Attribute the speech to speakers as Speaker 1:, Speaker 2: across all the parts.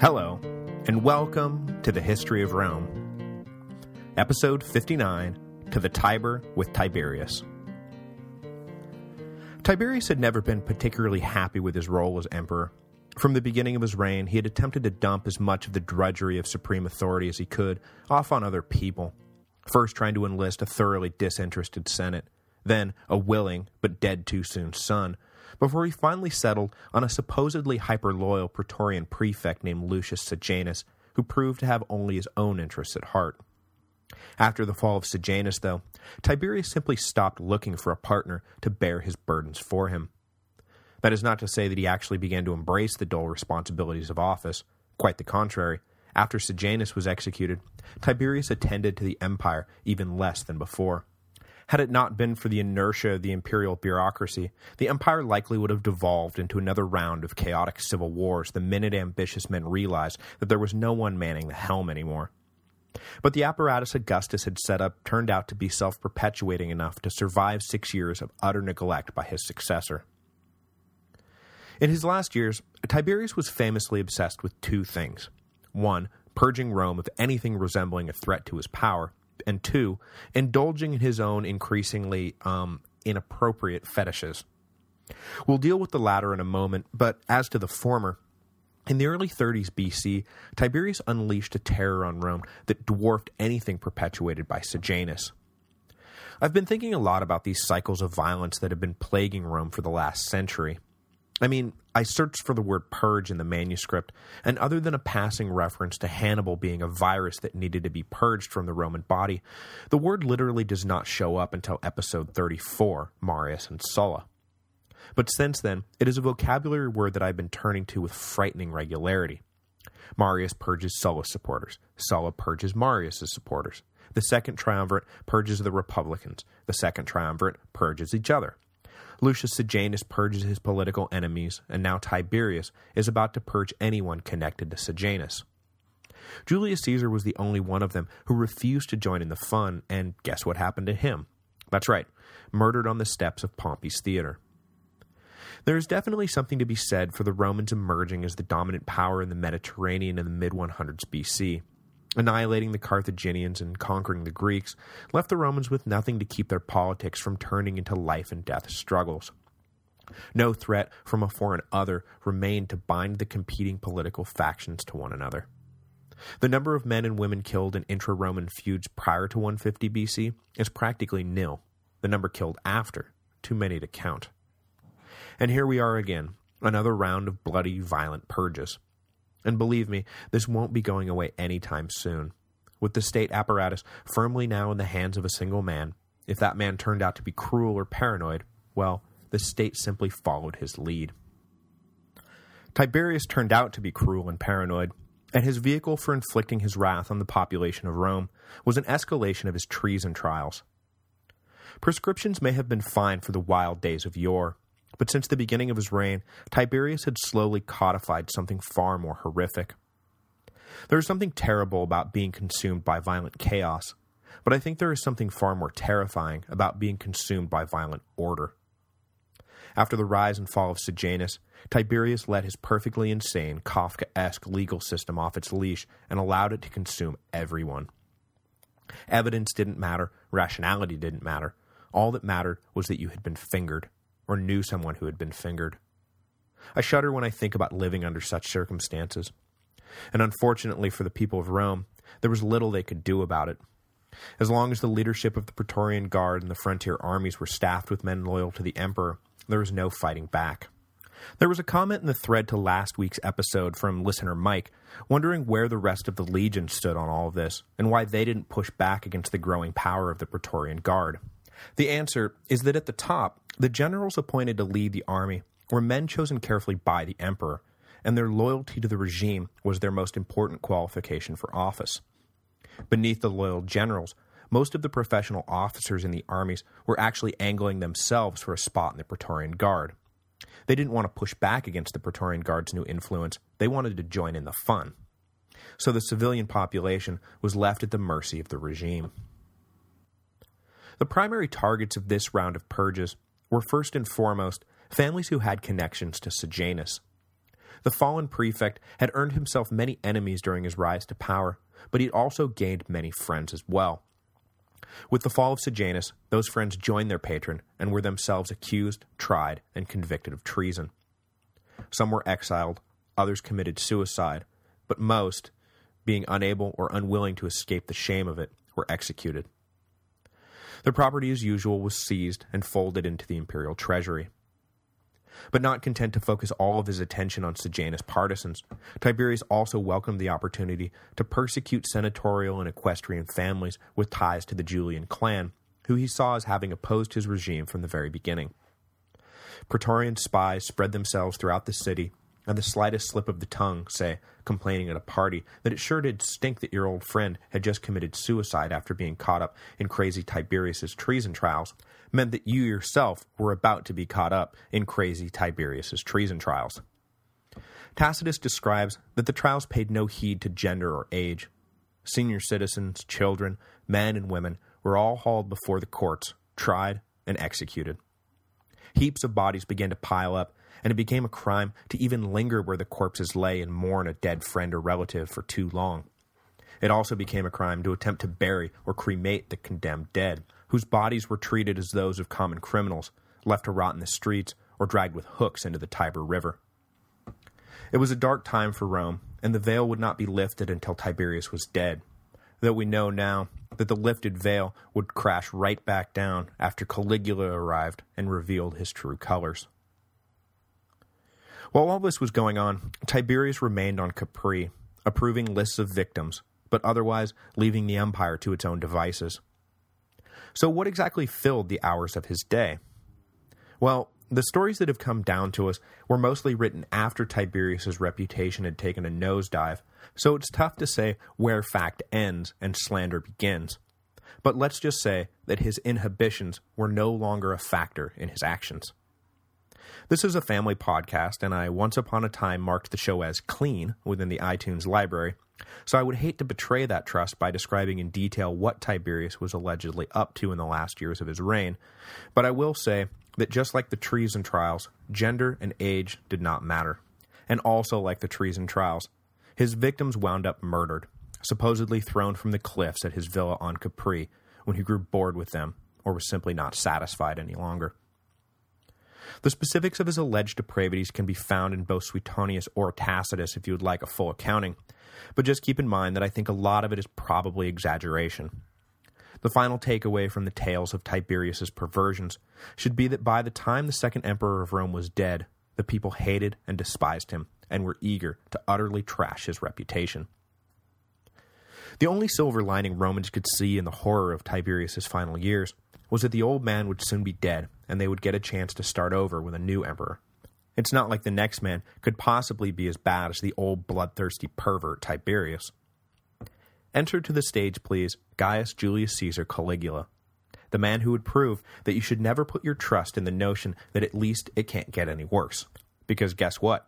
Speaker 1: Hello, and welcome to the History of Rome. Episode 59, To the Tiber with Tiberius. Tiberius had never been particularly happy with his role as emperor. From the beginning of his reign, he had attempted to dump as much of the drudgery of supreme authority as he could off on other people, first trying to enlist a thoroughly disinterested Senate, then a willing, but dead too soon son, before he finally settled on a supposedly hyper-loyal Praetorian prefect named Lucius Sejanus, who proved to have only his own interests at heart. After the fall of Sejanus, though, Tiberius simply stopped looking for a partner to bear his burdens for him. That is not to say that he actually began to embrace the dull responsibilities of office. Quite the contrary. After Sejanus was executed, Tiberius attended to the empire even less than before. Had it not been for the inertia of the imperial bureaucracy, the empire likely would have devolved into another round of chaotic civil wars the minute ambitious men realized that there was no one manning the helm anymore. But the apparatus Augustus had set up turned out to be self-perpetuating enough to survive six years of utter neglect by his successor. In his last years, Tiberius was famously obsessed with two things. One, purging Rome of anything resembling a threat to his power, and two, indulging in his own increasingly um, inappropriate fetishes. We'll deal with the latter in a moment, but as to the former, in the early 30s BC, Tiberius unleashed a terror on Rome that dwarfed anything perpetuated by Sejanus. I've been thinking a lot about these cycles of violence that have been plaguing Rome for the last century. I mean, I searched for the word purge in the manuscript, and other than a passing reference to Hannibal being a virus that needed to be purged from the Roman body, the word literally does not show up until episode 34, Marius and Sulla. But since then, it is a vocabulary word that I've been turning to with frightening regularity. Marius purges Sulla's supporters. Sulla purges Marius's supporters. The Second Triumvirate purges the Republicans. The Second Triumvirate purges each other. Lucius Sejanus purges his political enemies, and now Tiberius is about to purge anyone connected to Sejanus. Julius Caesar was the only one of them who refused to join in the fun, and guess what happened to him? That's right, murdered on the steps of Pompey's theater. There is definitely something to be said for the Romans emerging as the dominant power in the Mediterranean in the mid-100s BC. Annihilating the Carthaginians and conquering the Greeks left the Romans with nothing to keep their politics from turning into life-and-death struggles. No threat from a foreign other remained to bind the competing political factions to one another. The number of men and women killed in intra-Roman feuds prior to 150 BC is practically nil. The number killed after, too many to count. And here we are again, another round of bloody, violent purges. And believe me, this won't be going away anytime soon. With the state apparatus firmly now in the hands of a single man, if that man turned out to be cruel or paranoid, well, the state simply followed his lead. Tiberius turned out to be cruel and paranoid, and his vehicle for inflicting his wrath on the population of Rome was an escalation of his treason trials. Proscriptions may have been fine for the wild days of yore, but since the beginning of his reign, Tiberius had slowly codified something far more horrific. There is something terrible about being consumed by violent chaos, but I think there is something far more terrifying about being consumed by violent order. After the rise and fall of Sejanus, Tiberius let his perfectly insane, Kafkaesque legal system off its leash and allowed it to consume everyone. Evidence didn't matter, rationality didn't matter. All that mattered was that you had been fingered or knew someone who had been fingered. I shudder when I think about living under such circumstances. And unfortunately for the people of Rome, there was little they could do about it. As long as the leadership of the Praetorian Guard and the frontier armies were staffed with men loyal to the emperor, there was no fighting back. There was a comment in the thread to last week's episode from listener Mike, wondering where the rest of the legion stood on all of this, and why they didn't push back against the growing power of the Praetorian Guard. The answer is that at the top, the generals appointed to lead the army were men chosen carefully by the emperor, and their loyalty to the regime was their most important qualification for office. Beneath the loyal generals, most of the professional officers in the armies were actually angling themselves for a spot in the Praetorian Guard. They didn't want to push back against the Praetorian Guard's new influence, they wanted to join in the fun. So the civilian population was left at the mercy of the regime. The primary targets of this round of purges were first and foremost families who had connections to Sejanus. The fallen prefect had earned himself many enemies during his rise to power, but he'd also gained many friends as well. With the fall of Sejanus, those friends joined their patron and were themselves accused, tried, and convicted of treason. Some were exiled, others committed suicide, but most, being unable or unwilling to escape the shame of it, were executed. The property as usual was seized and folded into the imperial treasury. But not content to focus all of his attention on Sejanus' partisans, Tiberius also welcomed the opportunity to persecute senatorial and equestrian families with ties to the Julian clan, who he saw as having opposed his regime from the very beginning. Praetorian spies spread themselves throughout the city, and the slightest slip of the tongue, say, complaining at a party that it sure did stink that your old friend had just committed suicide after being caught up in crazy Tiberius's treason trials, meant that you yourself were about to be caught up in crazy Tiberius's treason trials. Tacitus describes that the trials paid no heed to gender or age. Senior citizens, children, men and women were all hauled before the courts, tried, and executed. Heaps of bodies began to pile up, and it became a crime to even linger where the corpses lay and mourn a dead friend or relative for too long. It also became a crime to attempt to bury or cremate the condemned dead, whose bodies were treated as those of common criminals, left to rot in the streets or dragged with hooks into the Tiber River. It was a dark time for Rome, and the veil would not be lifted until Tiberius was dead, though we know now that the lifted veil would crash right back down after Caligula arrived and revealed his true colors. While all this was going on, Tiberius remained on Capri, approving lists of victims, but otherwise leaving the empire to its own devices. So what exactly filled the hours of his day? Well, the stories that have come down to us were mostly written after Tiberius's reputation had taken a nosedive, so it's tough to say where fact ends and slander begins. But let's just say that his inhibitions were no longer a factor in his actions. This is a family podcast, and I once upon a time marked the show as clean within the iTunes library, so I would hate to betray that trust by describing in detail what Tiberius was allegedly up to in the last years of his reign, but I will say that just like the treason trials, gender and age did not matter. And also like the treason trials, his victims wound up murdered, supposedly thrown from the cliffs at his villa on Capri when he grew bored with them or was simply not satisfied any longer. The specifics of his alleged depravities can be found in both Suetonius or Tacitus if you would like a full accounting, but just keep in mind that I think a lot of it is probably exaggeration. The final takeaway from the tales of Tiberius's perversions should be that by the time the second emperor of Rome was dead, the people hated and despised him, and were eager to utterly trash his reputation. The only silver lining Romans could see in the horror of Tiberius's final years was that the old man would soon be dead, and they would get a chance to start over with a new emperor. It's not like the next man could possibly be as bad as the old bloodthirsty pervert Tiberius. Enter to the stage, please, Gaius Julius Caesar Caligula, the man who would prove that you should never put your trust in the notion that at least it can't get any worse. Because guess what?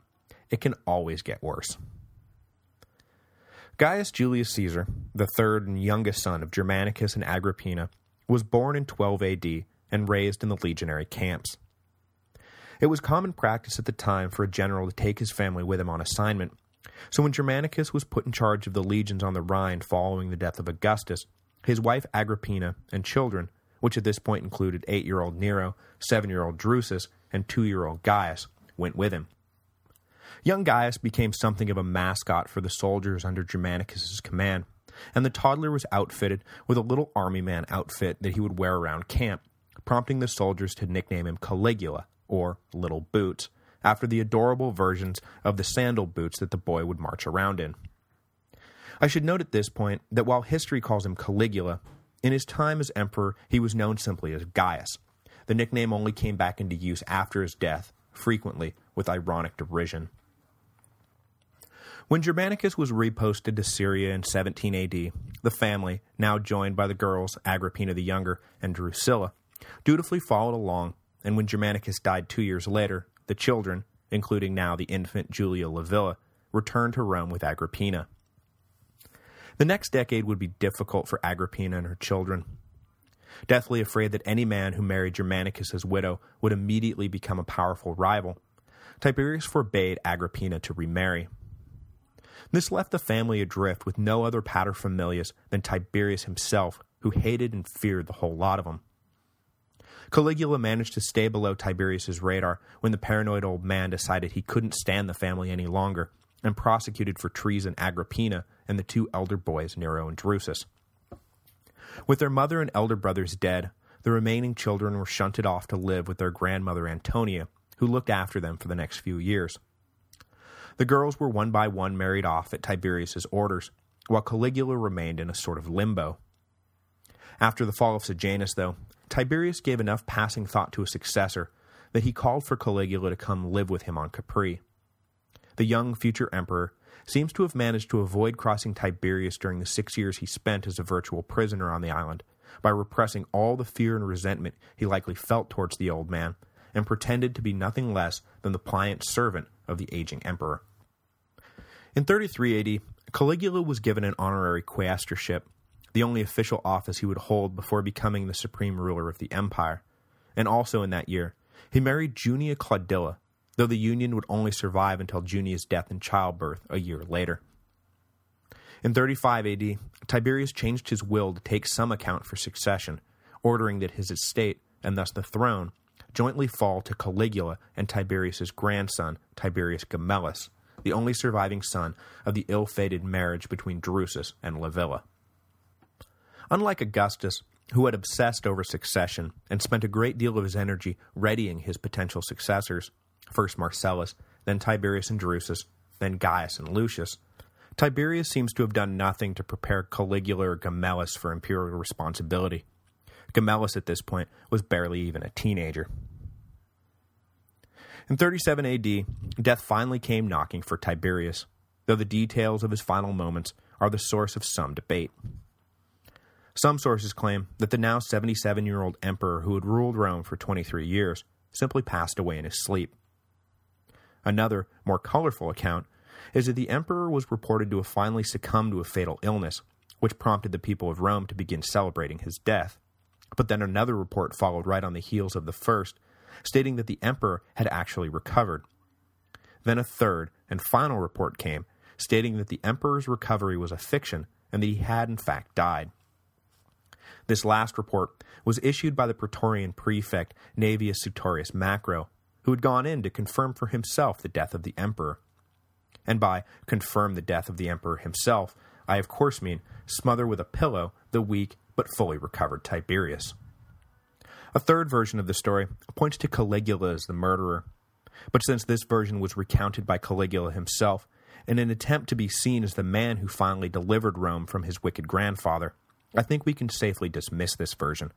Speaker 1: It can always get worse. Gaius Julius Caesar, the third and youngest son of Germanicus and Agrippina, was born in 12 AD and raised in the legionary camps. It was common practice at the time for a general to take his family with him on assignment so when Germanicus was put in charge of the legions on the Rhine following the death of Augustus, his wife Agrippina and children, which at this point included 8-year-old Nero, 7-year-old Drusus, and 2-year-old Gaius, went with him. Young Gaius became something of a mascot for the soldiers under Germanicus's command, and the toddler was outfitted with a little army man outfit that he would wear around camp, prompting the soldiers to nickname him Caligula, or Little Boots, after the adorable versions of the sandal boots that the boy would march around in. I should note at this point that while history calls him Caligula, in his time as emperor he was known simply as Gaius. The nickname only came back into use after his death, frequently with ironic derision. When Germanicus was reposted to Syria in 17 AD, the family, now joined by the girls Agrippina the Younger and Drusilla, dutifully followed along, and when Germanicus died two years later, the children, including now the infant Julia Livilla, returned to Rome with Agrippina. The next decade would be difficult for Agrippina and her children. Deathly afraid that any man who married Germanicus's widow would immediately become a powerful rival, Tiberius forbade Agrippina to remarry. This left the family adrift with no other paterfamilias than Tiberius himself, who hated and feared the whole lot of them. Caligula managed to stay below Tiberius's radar when the paranoid old man decided he couldn't stand the family any longer and prosecuted for treason Agrippina and the two elder boys, Nero and Drusus. With their mother and elder brothers dead, the remaining children were shunted off to live with their grandmother Antonia, who looked after them for the next few years. The girls were one by one married off at Tiberius's orders, while Caligula remained in a sort of limbo. After the fall of Sejanus, though, Tiberius gave enough passing thought to a successor that he called for Caligula to come live with him on Capri. The young future emperor seems to have managed to avoid crossing Tiberius during the six years he spent as a virtual prisoner on the island by repressing all the fear and resentment he likely felt towards the old man and pretended to be nothing less than the pliant servant of the aging emperor. In 33 AD, Caligula was given an honorary quaestorship, the only official office he would hold before becoming the supreme ruler of the empire, and also in that year, he married Junia Claudilla, though the union would only survive until Junia's death in childbirth a year later. In 35 AD, Tiberius changed his will to take some account for succession, ordering that his estate, and thus the throne, jointly fall to Caligula and Tiberius's grandson, Tiberius Gemellus, the only surviving son of the ill-fated marriage between Drusus and Livilla. Unlike Augustus, who had obsessed over succession and spent a great deal of his energy readying his potential successors, first Marcellus, then Tiberius and Drusus, then Gaius and Lucius, Tiberius seems to have done nothing to prepare Caligula or Gemellus for imperial responsibility. Gemellus at this point was barely even a teenager. In 37 AD, death finally came knocking for Tiberius, though the details of his final moments are the source of some debate. Some sources claim that the now 77-year-old emperor who had ruled Rome for 23 years simply passed away in his sleep. Another, more colorful account is that the emperor was reported to have finally succumbed to a fatal illness, which prompted the people of Rome to begin celebrating his death. But then another report followed right on the heels of the first, stating that the emperor had actually recovered. Then a third and final report came, stating that the emperor's recovery was a fiction and that he had in fact died. This last report was issued by the Praetorian prefect Naevius Sutorius Macro, who had gone in to confirm for himself the death of the emperor. And by confirm the death of the emperor himself, I of course mean smother with a pillow the weak but fully recovered Tiberius. A third version of the story points to Caligula as the murderer, but since this version was recounted by Caligula himself, in an attempt to be seen as the man who finally delivered Rome from his wicked grandfather, I think we can safely dismiss this version.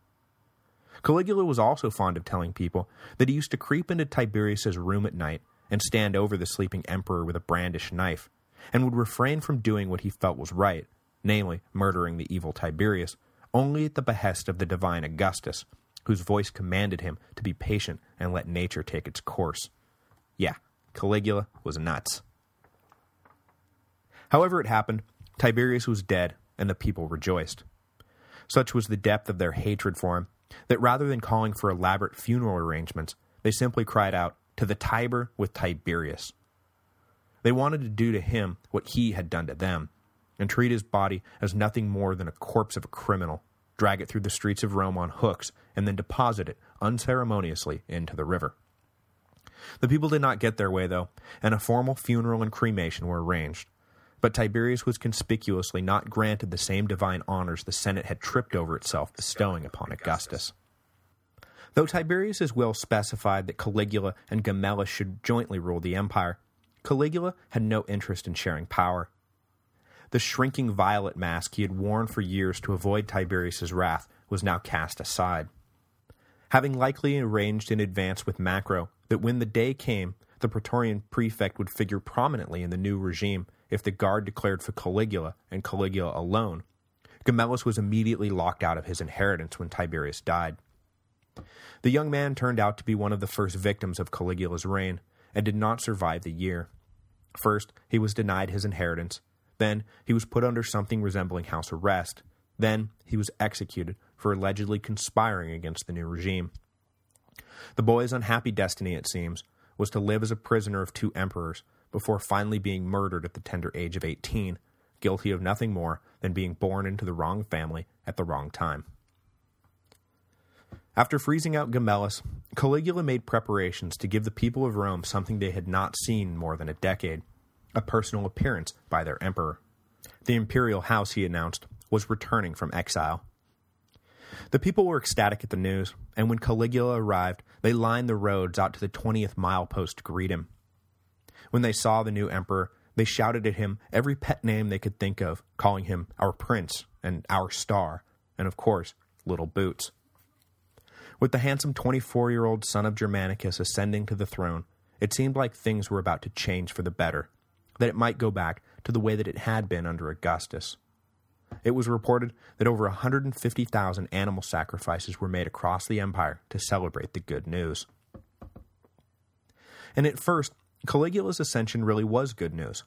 Speaker 1: Caligula was also fond of telling people that he used to creep into Tiberius's room at night and stand over the sleeping emperor with a brandished knife, and would refrain from doing what he felt was right, namely murdering the evil Tiberius, only at the behest of the divine Augustus, whose voice commanded him to be patient and let nature take its course. Yeah, Caligula was nuts. However it happened, Tiberius was dead, and the people rejoiced. Such was the depth of their hatred for him, that rather than calling for elaborate funeral arrangements, they simply cried out, to the Tiber with Tiberius. They wanted to do to him what he had done to them, and treat his body as nothing more than a corpse of a criminal, drag it through the streets of Rome on hooks, and then deposit it unceremoniously into the river. The people did not get their way, though, and a formal funeral and cremation were arranged. But Tiberius was conspicuously not granted the same divine honors the Senate had tripped over itself bestowing upon Augustus. Though Tiberius's will specified that Caligula and Gemellus should jointly rule the empire, Caligula had no interest in sharing power. The shrinking violet mask he had worn for years to avoid Tiberius's wrath was now cast aside. Having likely arranged in advance with Macro that when the day came, the Praetorian prefect would figure prominently in the new regime if the guard declared for Caligula and Caligula alone, Gemellus was immediately locked out of his inheritance when Tiberius died. The young man turned out to be one of the first victims of Caligula's reign, and did not survive the year. First, he was denied his inheritance, then he was put under something resembling house arrest, then he was executed for allegedly conspiring against the new regime. The boy's unhappy destiny, it seems, was to live as a prisoner of two emperors before finally being murdered at the tender age of 18, guilty of nothing more than being born into the wrong family at the wrong time. After freezing out Gemellus, Caligula made preparations to give the people of Rome something they had not seen more than a decade, a personal appearance by their emperor. The imperial house, he announced, was returning from exile. The people were ecstatic at the news, and when Caligula arrived, they lined the roads out to the 20th milepost to greet him. When they saw the new emperor, they shouted at him every pet name they could think of, calling him our prince and our star, and of course, Little Boots. With the handsome 24-year-old son of Germanicus ascending to the throne, it seemed like things were about to change for the better, that it might go back to the way that it had been under Augustus. It was reported that over 150,000 animal sacrifices were made across the empire to celebrate the good news. And at first, Caligula's ascension really was good news.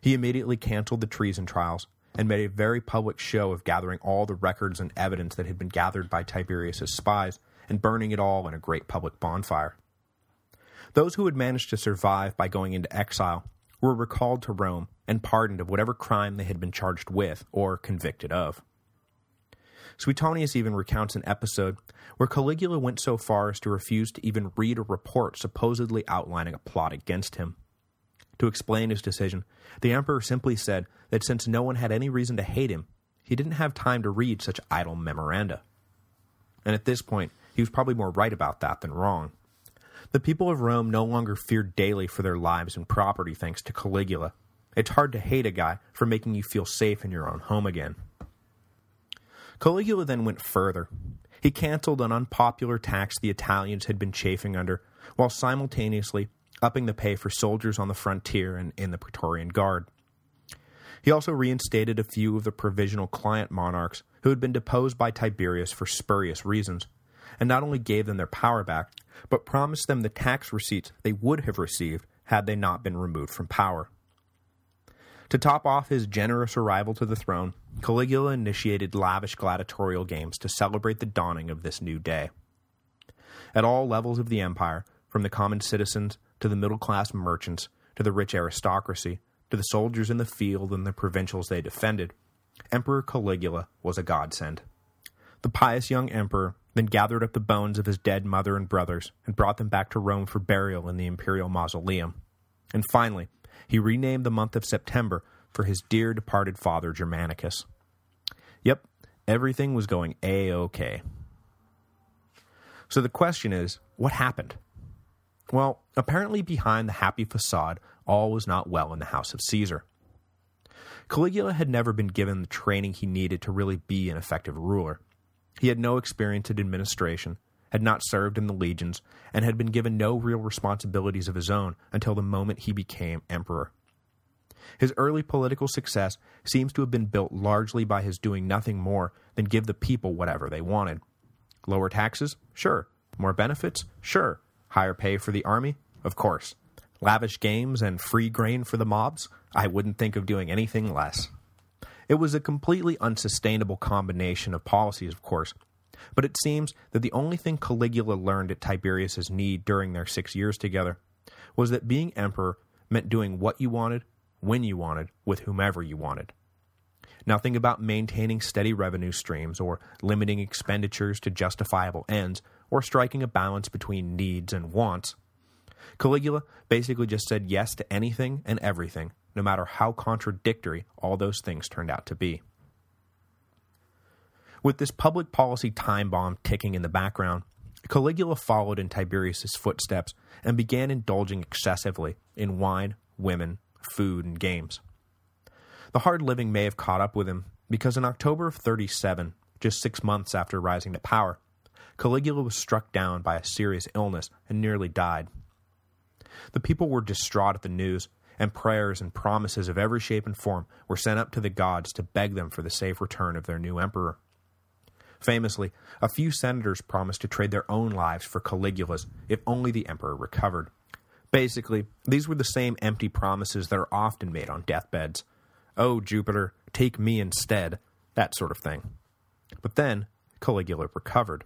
Speaker 1: He immediately canceled the treason trials and made a very public show of gathering all the records and evidence that had been gathered by Tiberius's spies and burning it all in a great public bonfire. Those who had managed to survive by going into exile were recalled to Rome and pardoned of whatever crime they had been charged with or convicted of. Suetonius even recounts an episode where Caligula went so far as to refuse to even read a report supposedly outlining a plot against him. To explain his decision, the emperor simply said that since no one had any reason to hate him, he didn't have time to read such idle memoranda. And at this point, he was probably more right about that than wrong. The people of Rome no longer feared daily for their lives and property thanks to Caligula. It's hard to hate a guy for making you feel safe in your own home again. Caligula then went further. He canceled an unpopular tax the Italians had been chafing under, while simultaneously upping the pay for soldiers on the frontier and in the Praetorian Guard. He also reinstated a few of the provisional client monarchs who had been deposed by Tiberius for spurious reasons, and not only gave them their power back, but promised them the tax receipts they would have received had they not been removed from power. To top off his generous arrival to the throne, Caligula initiated lavish gladiatorial games to celebrate the dawning of this new day. At all levels of the empire, from the common citizens to the middle-class merchants, to the rich aristocracy, to the soldiers in the field and the provincials they defended, Emperor Caligula was a godsend. The pious young emperor then gathered up the bones of his dead mother and brothers and brought them back to Rome for burial in the imperial mausoleum. And finally, he renamed the month of September for his dear departed father Germanicus. Yep, everything was going A-OK. So the question is, what happened? Well, apparently behind the happy facade, all was not well in the house of Caesar. Caligula had never been given the training he needed to really be an effective ruler. He had no experience in administration, had not served in the legions, and had been given no real responsibilities of his own until the moment he became emperor. His early political success seems to have been built largely by his doing nothing more than give the people whatever they wanted. Lower taxes? Sure. More benefits? Sure. Higher pay for the army? Of course. Lavish games and free grain for the mobs? I wouldn't think of doing anything less. It was a completely unsustainable combination of policies, of course, but it seems that the only thing Caligula learned at Tiberius's knee during their six years together was that being emperor meant doing what you wanted, when you wanted, with whomever you wanted. Nothing about maintaining steady revenue streams or limiting expenditures to justifiable ends or striking a balance between needs and wants. Caligula basically just said yes to anything and everything, no matter how contradictory all those things turned out to be. With this public policy time bomb ticking in the background, Caligula followed in Tiberius's footsteps and began indulging excessively in wine, women, food, and games. The hard living may have caught up with him, because in October of 37, just six months after rising to power, Caligula was struck down by a serious illness and nearly died. The people were distraught at the news, and prayers and promises of every shape and form were sent up to the gods to beg them for the safe return of their new emperor. Famously, a few senators promised to trade their own lives for Caligula's if only the emperor recovered. Basically, these were the same empty promises that are often made on deathbeds. Oh, Jupiter, take me instead, that sort of thing. But then, Caligula recovered.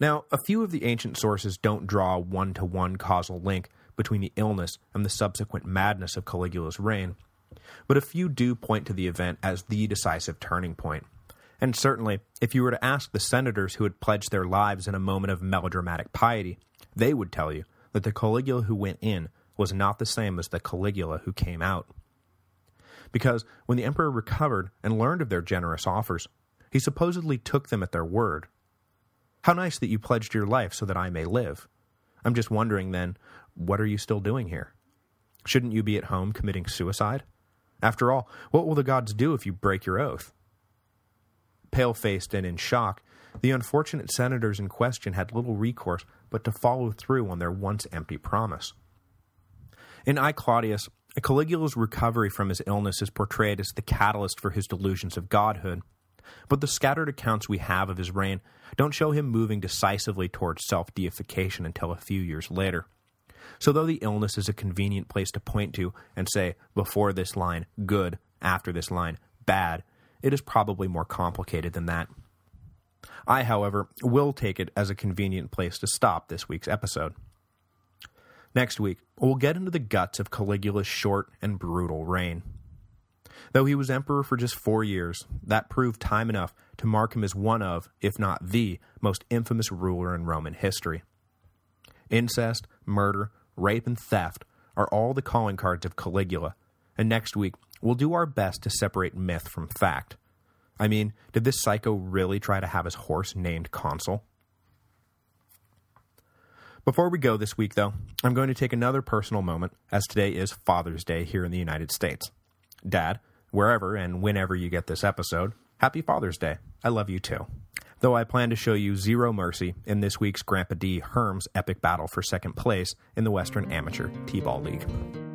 Speaker 1: Now, a few of the ancient sources don't draw a one-to-one -one causal link between the illness and the subsequent madness of Caligula's reign, but a few do point to the event as the decisive turning point. And certainly, if you were to ask the senators who had pledged their lives in a moment of melodramatic piety, they would tell you that the Caligula who went in was not the same as the Caligula who came out. Because when the emperor recovered and learned of their generous offers, he supposedly took them at their word. How nice that you pledged your life so that I may live. I'm just wondering then, what are you still doing here? Shouldn't you be at home committing suicide? After all, what will the gods do if you break your oath? Pale-faced and in shock, the unfortunate senators in question had little recourse but to follow through on their once empty promise. In I Claudius, Caligula's recovery from his illness is portrayed as the catalyst for his delusions of godhood, but the scattered accounts we have of his reign don't show him moving decisively towards self-deification until a few years later. So though the illness is a convenient place to point to and say, before this line, good, after this line, bad, it is probably more complicated than that. I, however, will take it as a convenient place to stop this week's episode. Next week, we'll get into the guts of Caligula's short and brutal reign. Though he was emperor for just four years, that proved time enough to mark him as one of, if not the, most infamous ruler in Roman history. Incest, murder, rape, and theft are all the calling cards of Caligula, and next week we'll do our best to separate myth from fact. I mean, did this psycho really try to have his horse named Consul? Before we go this week, though, I'm going to take another personal moment, as today is Father's Day here in the United States. Dad, wherever and whenever you get this episode, Happy Father's Day. I love you too. Though I plan to show you zero mercy in this week's Grandpa D Herm's epic battle for second place in the Western Amateur T-Ball League.